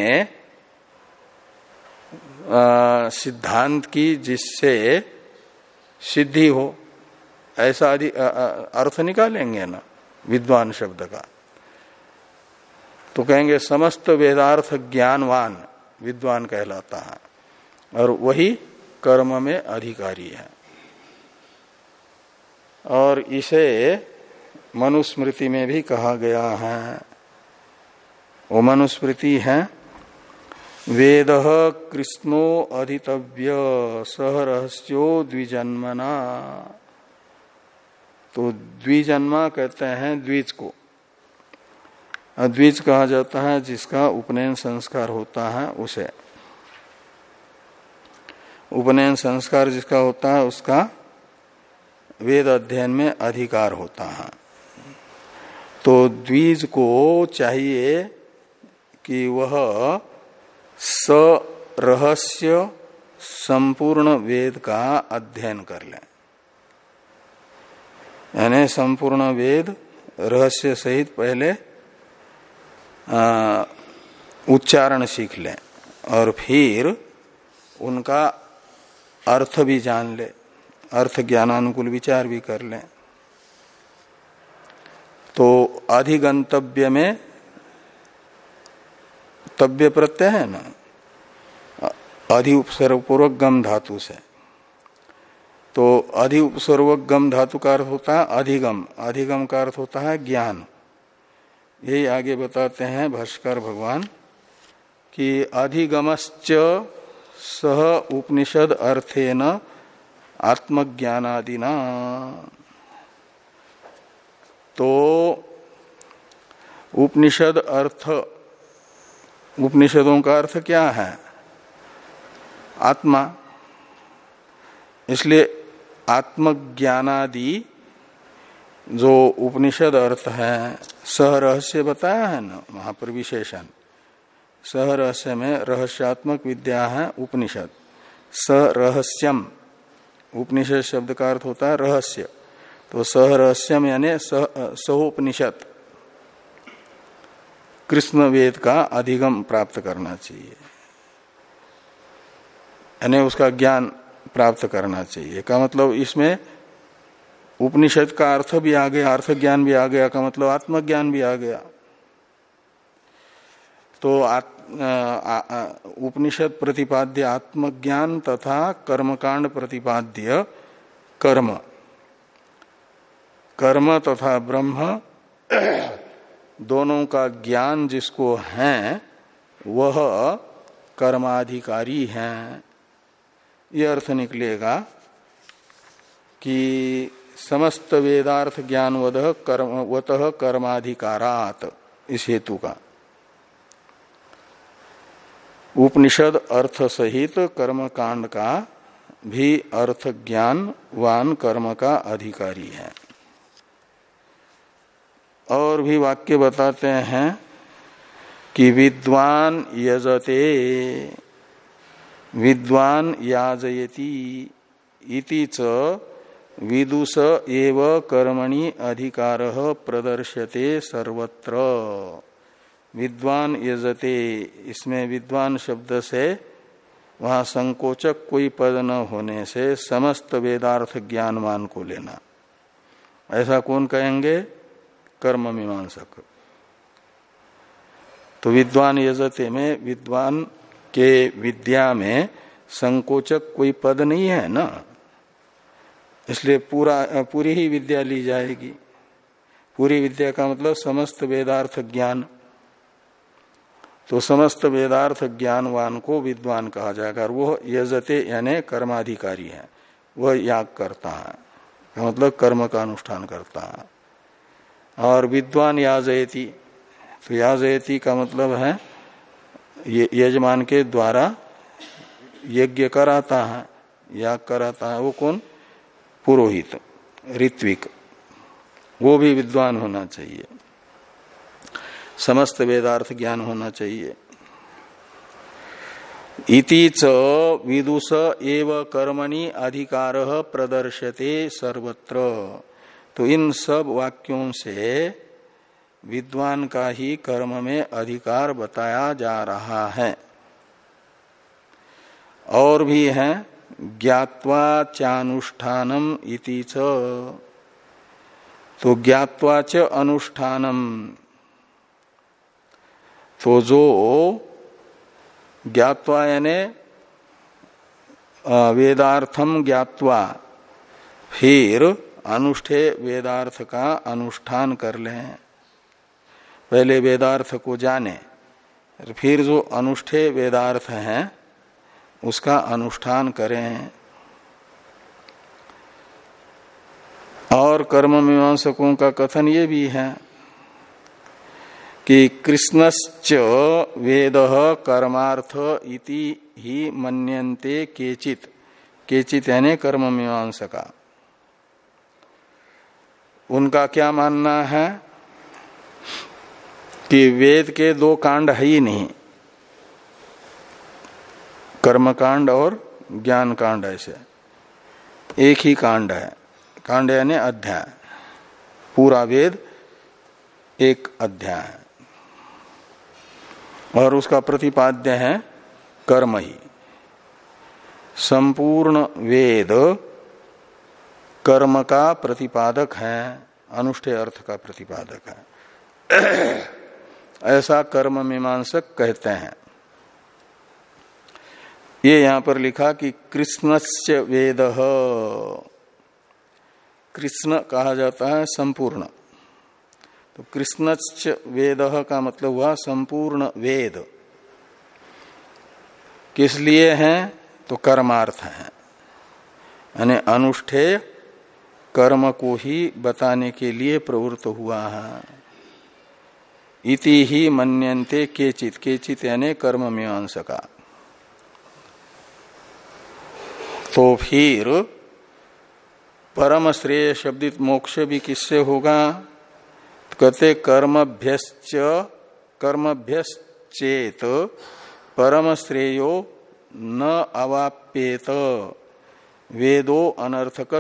सिद्धांत की जिससे सिद्धि हो, ऐसा अर्थ निकालेंगे ना। विद्वान शब्द का। तो कहेंगे, समस्त वेदार्थ ज्ञानवान विद्वान कहलाता है, और वही कर्म में अधिकारी है। और इसे मनुस्मृति में भी कहा गया है। वो मनुस्मृति है, वेद कृष्णो अधितव्य, सह रहस्यो द्विजन्मना। तो द्विजन्मा कहते हैं द्विज को। द्विज कहा जाता है जिसका उपनयन संस्कार होता है उसे। उपनयन संस्कार जिसका होता है उसका वेद अध्ययन में अधिकार होता है। तो द्विज को चाहिए कि वह स रहस्य संपूर्ण वेद का अध्ययन कर ले। यानी संपूर्ण वेद रहस्य सहित पहले उच्चारण सीख लें और फिर उनका अर्थ भी जान ले, अर्थ ज्ञानानुकूल विचार भी कर लें। तो अधिगंतव्य में तव्य प्रत्यय है ना? अधि उपसर्ग पूर्वक गम धातु से। तो अधि उपसर्वक गम धातु का अर्थ होता है, अधिगम। अधिगम का अर्थ होता है ज्ञान। यही आगे बताते हैं भाष्कर भगवान कि अधिगमश्च सह उपनिषद अर्थेन आत्मज्ञानादिना। तो उपनिषद अर्थ, उपनिषदों का अर्थ क्या है? आत्मा। इसलिए आत्मज्ञानादि जो उपनिषद अर्थ है, सह रहस्य बताया है ना वहाँ पर विशेषण सह रहस्य में रहस्यात्मक विद्या है उपनिषद। स रहस्यम, उपनिषद शब्द का अर्थ होता है रहस्य। तो सह रहस्यम यानी सहोपनिषद। कृष्ण वेद का अधिगम प्राप्त करना चाहिए। यानी उसका ज्ञान प्राप्त करना चाहिए। का मतलब इसमें उपनिषद का अर्थ भी आ गया, अर्थ ज्ञान भी आ गया, का मतलब आत्मज्ञान भी आ गया। तो उपनिषद प्रतिपाद्य आत्मज्ञान तथा कर्मकांड प्रतिपाद्य कर्म। कर्म तथा ब्रह्म दोनों का ज्ञान जिसको है, वह कर्माधिकारी हैं। ये अर्थ निकलेगा कि समस्त वेदार्थ ज्ञानवद कर्म, वत कर्माधिकारात, इस हेतु का। उपनिषद अर्थ सहित कर्म कांड का भी अर्थ ज्ञान वान कर्म का अधिकारी है। और भी वाक्य बताते हैं कि विद्वान यजते। विद्वान याजयति इति च विदुष एव कर्मणि अधिकार प्रदर्श्यते सर्वत्र। विद्वान यजते इसमें विद्वान शब्द से वहां संकोचक कोई पद न होने से समस्त वेदार्थ ज्ञानवान को लेना। ऐसा कौन कहेंगे? कर्म मीमांसक। तो विद्वान यजते में विद्वान के विद्या में संकोचक कोई पद नहीं है ना? इसलिए पूरा, पूरी ही विद्या ली जाएगी। पूरी विद्या का मतलब समस्त वेदार्थ ज्ञान। तो समस्त वेदार्थ ज्ञानवान को विद्वान कहा जाएगा, और वो यजते यानी कर्माधिकारी है। वह याग करता है। मतलब कर्म का अनुष्ठान करता है। और विद्वान याजयती। तो याजयती का मतलब है ये यजमान के द्वारा यज्ञ कराता है, याग कराता है, वो कौन? पुरोहित, ऋत्विक। वो भी विद्वान होना चाहिए। समस्त वेदार्थ ज्ञान होना चाहिए। इति च विदुष एव कर्मणि अधिकार प्रदर्शते सर्वत्र। तो इन सब वाक्यों से विद्वान का ही कर्म में अधिकार बताया जा रहा है। और भी है ज्ञावा चानुष्ठानम इति च। तो ज्ञावा च अनुष्ठानम। तो जो ज्ञावा यानी वेदार्थम ज्ञावा फिर अनुष्ठे वेदार्थ का अनुष्ठान कर लें। पहले वेदार्थ को जाने, फिर जो अनुष्ठे वेदार्थ है, उसका अनुष्ठान करें। और कर्म मीमांसकों का कथन ये भी है कि कृष्णश्च वेद कर्मार्थ इति ही मन्यन्ते केचित। केचित यानी कर्म मीमांसका। उनका क्या मानना है? कि वेद के दो कांड है ही नहीं। कर्म कांड और ज्ञान कांड ऐसे। एक ही कांड है। कांड यानी अध्याय। पूरा वेद एक अध्याय है। और उसका प्रतिपाद्य है कर्म ही। संपूर्ण वेद कर्म का प्रतिपादक है। अनुष्ठे अर्थ का प्रतिपादक है। ऐसा कर्म मीमांसक कहते हैं। ये यहाँ पर लिखा कि कृष्णस्य वेद। कृष्ण कहा जाता है संपूर्ण। तो कृष्णच वेद का मतलब हुआ संपूर्ण वेद। किस लिए है? तो कर्मार्थ है। यानी अनुष्ठेय कर्म को ही बताने के लिए प्रवृत्त हुआ है। इति ही मनते केचित केचित यानी कर्म मीमांसका तो फिर परम श्रेय शब्दित मोक्ष भी किससे होगा कहते कर्मभ्यश्च, कर्मभ्यश्चेत परम श्रेयो न अवाप्येत, वेदो अनर्थक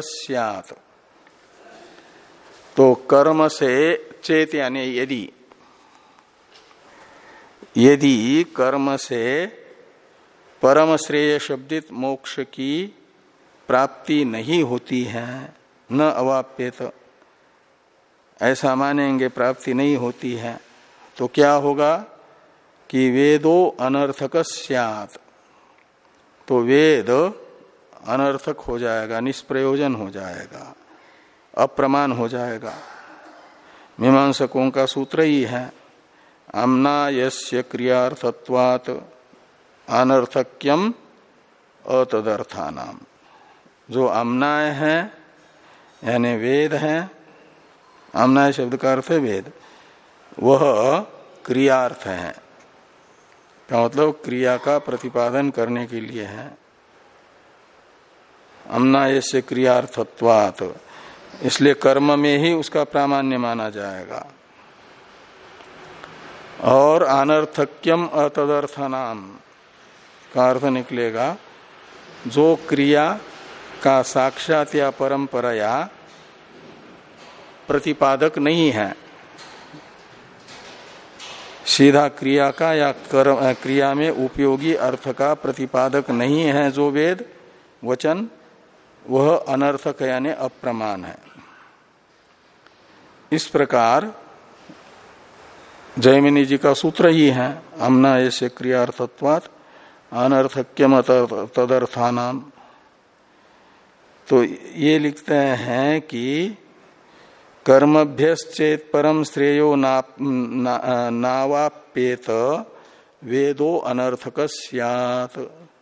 तो कर्म से चेत यानी यदि यदि कर्म से परम श्रेय शब्दित मोक्ष की प्राप्ति नहीं होती है, न अवाप्यत ऐसा मानेंगे प्राप्ति नहीं होती है तो क्या होगा कि वेदो अनर्थक सियात। तो वेद अनर्थक हो जाएगा, निष्प्रयोजन हो जाएगा, अप्रमाण हो जाएगा। मीमांसकों का सूत्र ही है। अमना यस्य क्रियार्थत्वात अनर्थक्यम अतदर्थानाम। जो अमनाय है, यानी वेद है, अमनाय शब्द का अर्थ है वेद, वह क्रियार्थ है। क्या मतलब? क्रिया का प्रतिपादन करने के लिए है। अमनाय से क्रियार्थत्वात, इसलिए कर्म में ही उसका प्रामाण्य माना जाएगा। और अनर्थक्यम अतदर्थनाम। का अर्थ निकलेगा जो क्रिया का साक्षात या परंपरा या प्रतिपादक नहीं है सीधा क्रिया का या कर, क्रिया में उपयोगी अर्थ का प्रतिपादक नहीं है जो वेद वचन वह अनर्थक यानी अप्रमाण है। इस प्रकार जयमिनी जी का सूत्र ही है अमना ऐसे क्रियार्थत्वात अनर्थक्यम तदर्थानाम। तो ये लिखते हैं कि कर्मभ्यश्चेत परम श्रेयो ना, ना, नावाप्येत वेदो अनर्थक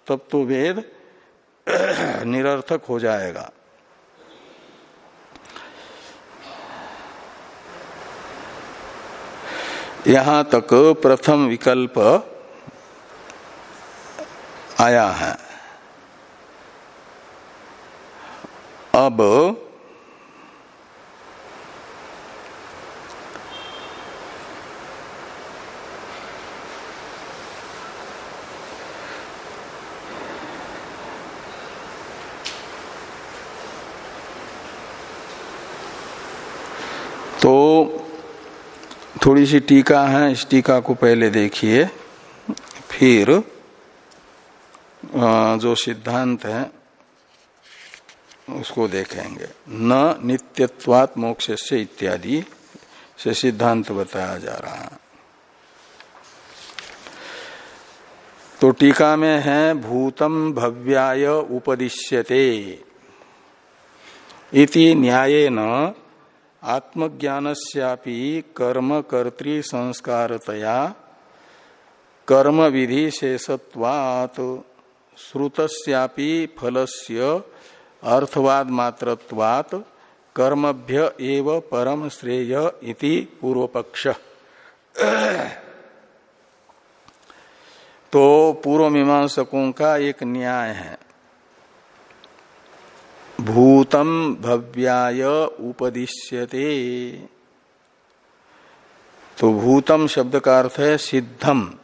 तब तो वेद निरर्थक हो जाएगा। यहाँ तक प्रथम विकल्प आया है। अब तो थोड़ी सी टीका है, इस टीका को पहले देखिए। फिर जो सिद्धांत है, उसको देखेंगे। न नित्यत्वात मोक्ष से इत्यादि से सिद्धांत बताया जा रहा है। तो टीका में है भूतम भव्याय उपदिश्यते। इति न्यायेन आत्मज्ञानस्यापि कर्म कर्तृ संस्कारतया कर्म विधि शेषत्वात् श्रुतस्यापि फलस्य अर्थवाद मात्रत्वात कर्मभ्य एव परम श्रेय इति पूर्व पक्ष तो पूर्व मीमांसकों का एक न्याय है। भूतम भव्याय उपदिश्यते। तो भूतम शब्द का अर्थ है सिद्धम।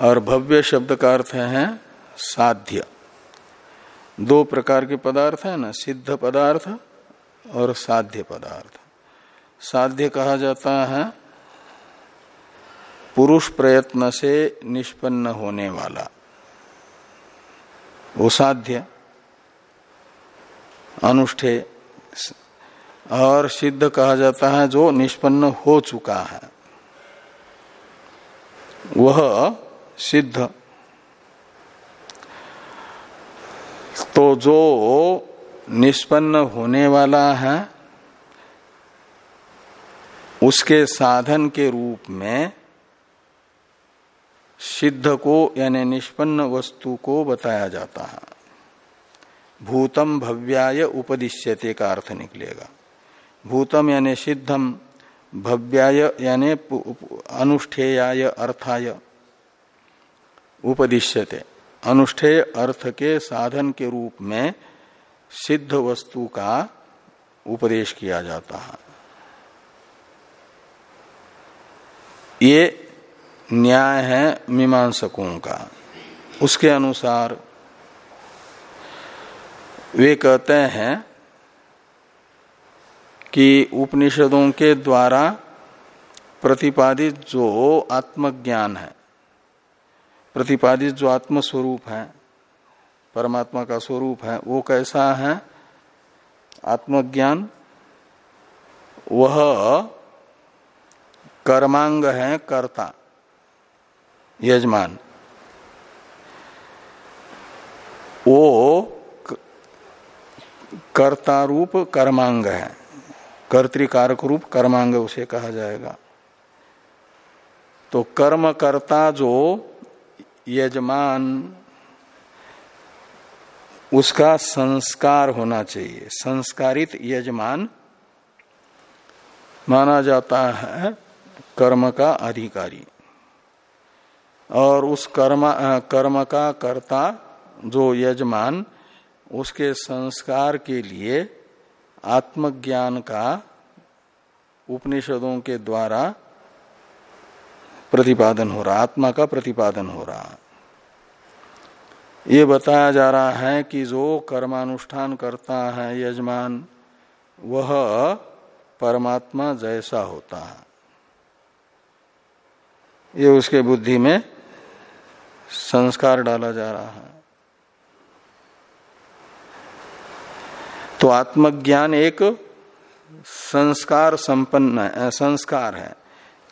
और भव्य शब्द का अर्थ है साध्य। दो प्रकार के पदार्थ है ना, सिद्ध पदार्थ और साध्य पदार्थ। साध्य कहा जाता है पुरुष प्रयत्न से निष्पन्न होने वाला। वो साध्य। अनुष्ठे और सिद्ध कहा जाता है, जो निष्पन्न हो चुका है। वह सिद्ध। तो जो निष्पन्न होने वाला है, उसके साधन के रूप में सिद्ध को, यानी निष्पन्न वस्तु को बताया जाता है। भूतम भव्याय उपदिश्यते का अर्थ निकलेगा। भूतम यानी सिद्धम, भव्याय यानी अनुष्ठेयाय अर्थाय उपदिश्यते। अनुष्ठेय अर्थ के साधन के रूप में सिद्ध वस्तु का उपदेश किया जाता है। ये न्याय है मीमांसकों का। उसके अनुसार वे कहते हैं कि उपनिषदों के द्वारा प्रतिपादित जो आत्मज्ञान है, प्रतिपादित जो आत्म स्वरूप है, परमात्मा का स्वरूप है, वो कैसा है? आत्मज्ञान, वह कर्मांग है कर्ता, यजमान। वो कर्ता रूप कर्मांग है। कर्तिकारक रूप कर्मांग उसे कहा जाएगा। तो कर्मकर्ता जो यजमान, उसका संस्कार होना चाहिए। संस्कारित यजमान माना जाता है कर्म का अधिकारी। और उस कर्म कर्म का कर्ता जो यजमान उसके संस्कार के लिए आत्मज्ञान का उपनिषदों के द्वारा प्रतिपादन हो रहा, आत्मा का प्रतिपादन हो रहा। ये बताया जा रहा है कि जो कर्मानुष्ठान करता है, यजमान, वह परमात्मा जैसा होता है। ये उसके बुद्धि में संस्कार डाला जा रहा है। तो आत्मज्ञान एक संस्कार संपन्न है, संस्कार है।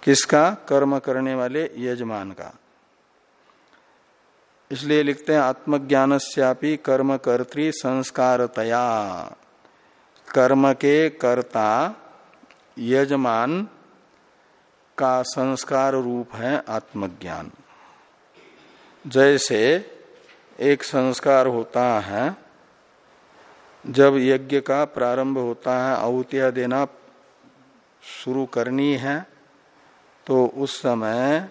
किसका? कर्म करने वाले यजमान का। इसलिए लिखते हैं आत्मज्ञान श्यापी कर्म कर्तृ संस्कारतया। कर्म के कर्ता यजमान का संस्कार रूप है आत्मज्ञान। जैसे एक संस्कार होता है जब यज्ञ का प्रारंभ होता है, आहुतिया देना शुरू करनी है तो उस समय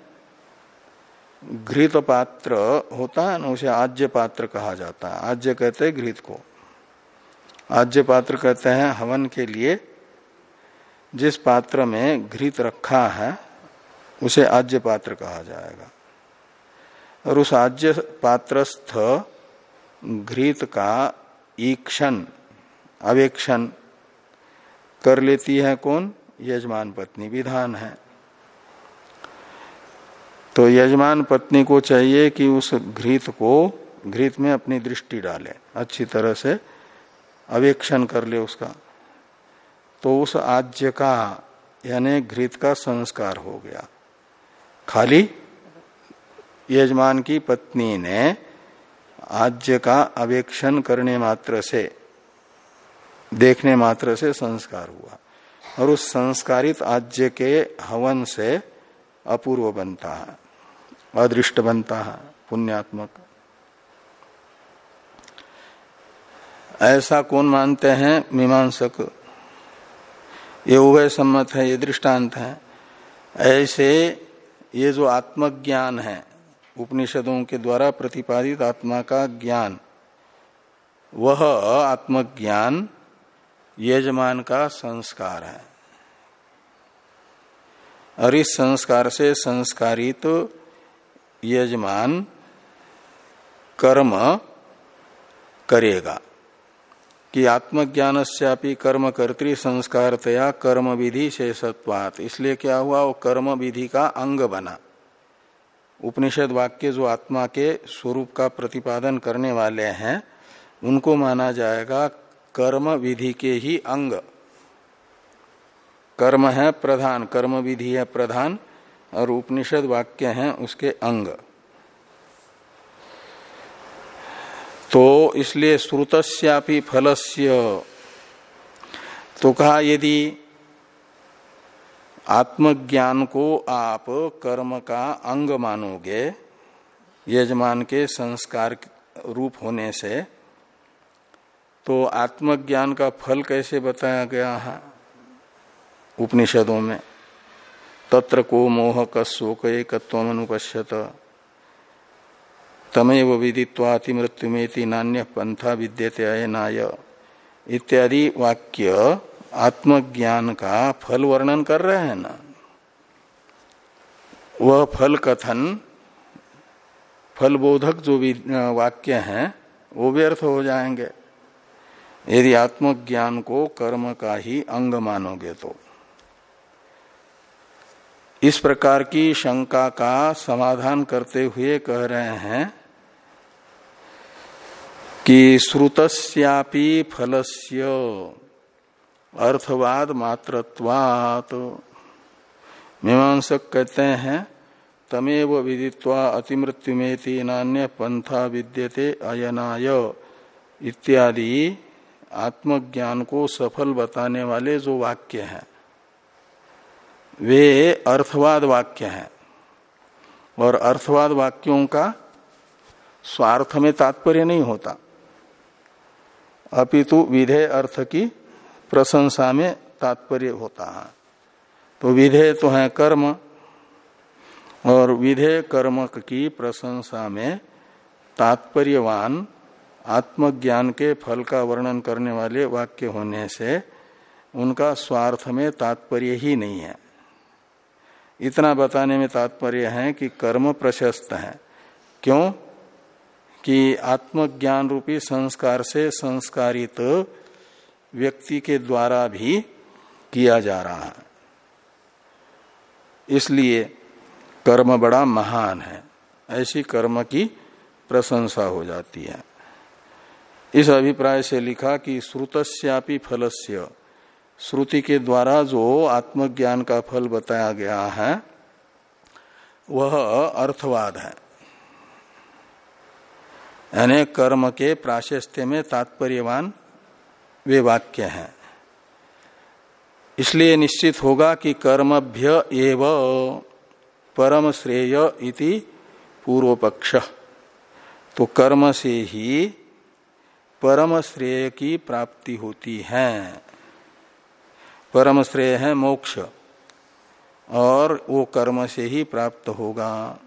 घृत पात्र होता है ना, उसे आज्य पात्र कहा जाता है। आज्य कहते हैं घृत को। आज्य पात्र कहते हैं हवन के लिए, जिस पात्र में घृत रखा है, उसे आज्य पात्र कहा जाएगा। और उस आज्य पात्रस्थ घृत का ईक्षण, अवेक्षण कर लेती है कौन? यजमान पत्नी, विधान है। तो यजमान पत्नी को चाहिए कि उस घृत को, घृत में अपनी दृष्टि डाले, अच्छी तरह से अवेक्षण कर ले उसका। तो उस आज्य का, यानी घृत का संस्कार हो गया। खाली यजमान की पत्नी ने आज्य का अवेक्षण करने मात्र से, देखने मात्र से संस्कार हुआ। और उस संस्कारित आज्य के हवन से अपूर्व बनता है, अदृष्ट बनता है, पुण्यात्मक। ऐसा कौन मानते हैं मीमांसक? ये उभय सम्मत है, ये दृष्टांत है। ऐसे ये जो आत्मज्ञान है उपनिषदों के द्वारा प्रतिपादित आत्मा का ज्ञान। वह आत्मज्ञान यजमान का संस्कार है। और इस संस्कार से संस्कारित तो यजमान कर्म करेगा। कि आत्मज्ञान से कर्म कर्तृ संस्कारतया कर्म विधि शेषत्वात। इसलिए क्या हुआ? वो कर्म विधि का अंग बना। उपनिषद वाक्य जो आत्मा के स्वरूप का प्रतिपादन करने वाले हैं, उनको माना जाएगा कर्म विधि के ही अंग। कर्म है प्रधान, कर्म विधि है प्रधान, और उपनिषद वाक्य हैं उसके अंग। तो इसलिए श्रुतस्यापि फलस्य। तो कहा यदि आत्मज्ञान को आप कर्म का अंग मानोगे, यजमान के संस्कार रूप होने से तो आत्मज्ञान का फल कैसे बताया गया है? उपनिषदों में, तत्र को मोह कशोक एकत्व अनुपश्यत। तमेव विदित्वाति मृत्युमेति नान्य पंथा विद्यते अयनाय। इत्यादि वाक्य आत्मज्ञान का फल वर्णन कर रहे हैं ना? वह फल कथन, फलबोधक जो भी वाक्य हैं, वो व्यर्थ हो जाएँगे। यदि आत्मज्ञान को कर्म का ही अंग मानोगे तो। इस प्रकार की शंका का समाधान करते हुए कह रहे हैं कि श्रुतस्यापि फलस्य अर्थवाद मात्रत्वात। मीमांसक कहते हैं, तमेव विदित्वा अतिमृत्युमेति नान्य पंथा विद्यते अयनाय। इत्यादि आत्मज्ञान को सफल बताने वाले जो वाक्य हैं, वे अर्थवाद वाक्य हैं। और अर्थवाद वाक्यों का स्वार्थ में तात्पर्य नहीं होता। अपितु विधेय अर्थ की प्रशंसा में तात्पर्य होता है। तो विधेय तो है कर्म, और विधेय कर्म की प्रशंसा में तात्पर्यवान आत्मज्ञान के फल का वर्णन करने वाले वाक्य होने से उनका स्वार्थ में तात्पर्य ही नहीं है। इतना बताने में तात्पर्य है कि कर्म प्रशस्त है। क्यों? कि आत्मज्ञान रूपी संस्कार से संस्कारित व्यक्ति के द्वारा भी किया जा रहा है। इसलिए कर्म बड़ा महान है। ऐसी कर्म की प्रशंसा हो जाती है। इस अभिप्राय से लिखा कि श्रुतस्यापि फलस्य। श्रुति के द्वारा जो आत्मज्ञान का फल बताया गया है, वह अर्थवाद है। यानी कर्म के प्राशस्त्य में तात्पर्यवान वे वाक्य हैं। इसलिए निश्चित होगा कि कर्मभ्य एव परम श्रेय इति पूर्व पक्ष तो कर्म से ही परम श्रेय की प्राप्ति होती है। परम श्रेय है मोक्ष, और वो कर्म से ही प्राप्त होगा।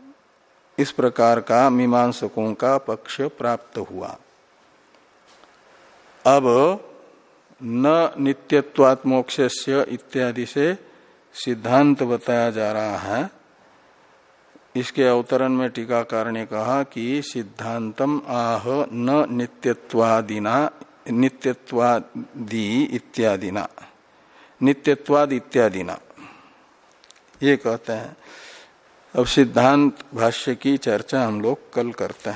इस प्रकार का मीमांसकों का पक्ष प्राप्त हुआ। अब न नित्यत्वात् मोक्ष इत्यादि से सिद्धांत बताया जा रहा है। इसके अवतरण में टीकाकार ने कहा कि सिद्धांतम आह न नित्यत्वादिना, नित्यत्वादि इत्यादिना, नित्यत्वाद इत्यादिना। ये कहते हैं। अब सिद्धांत भाष्य की चर्चा हम लोग कल करते हैं।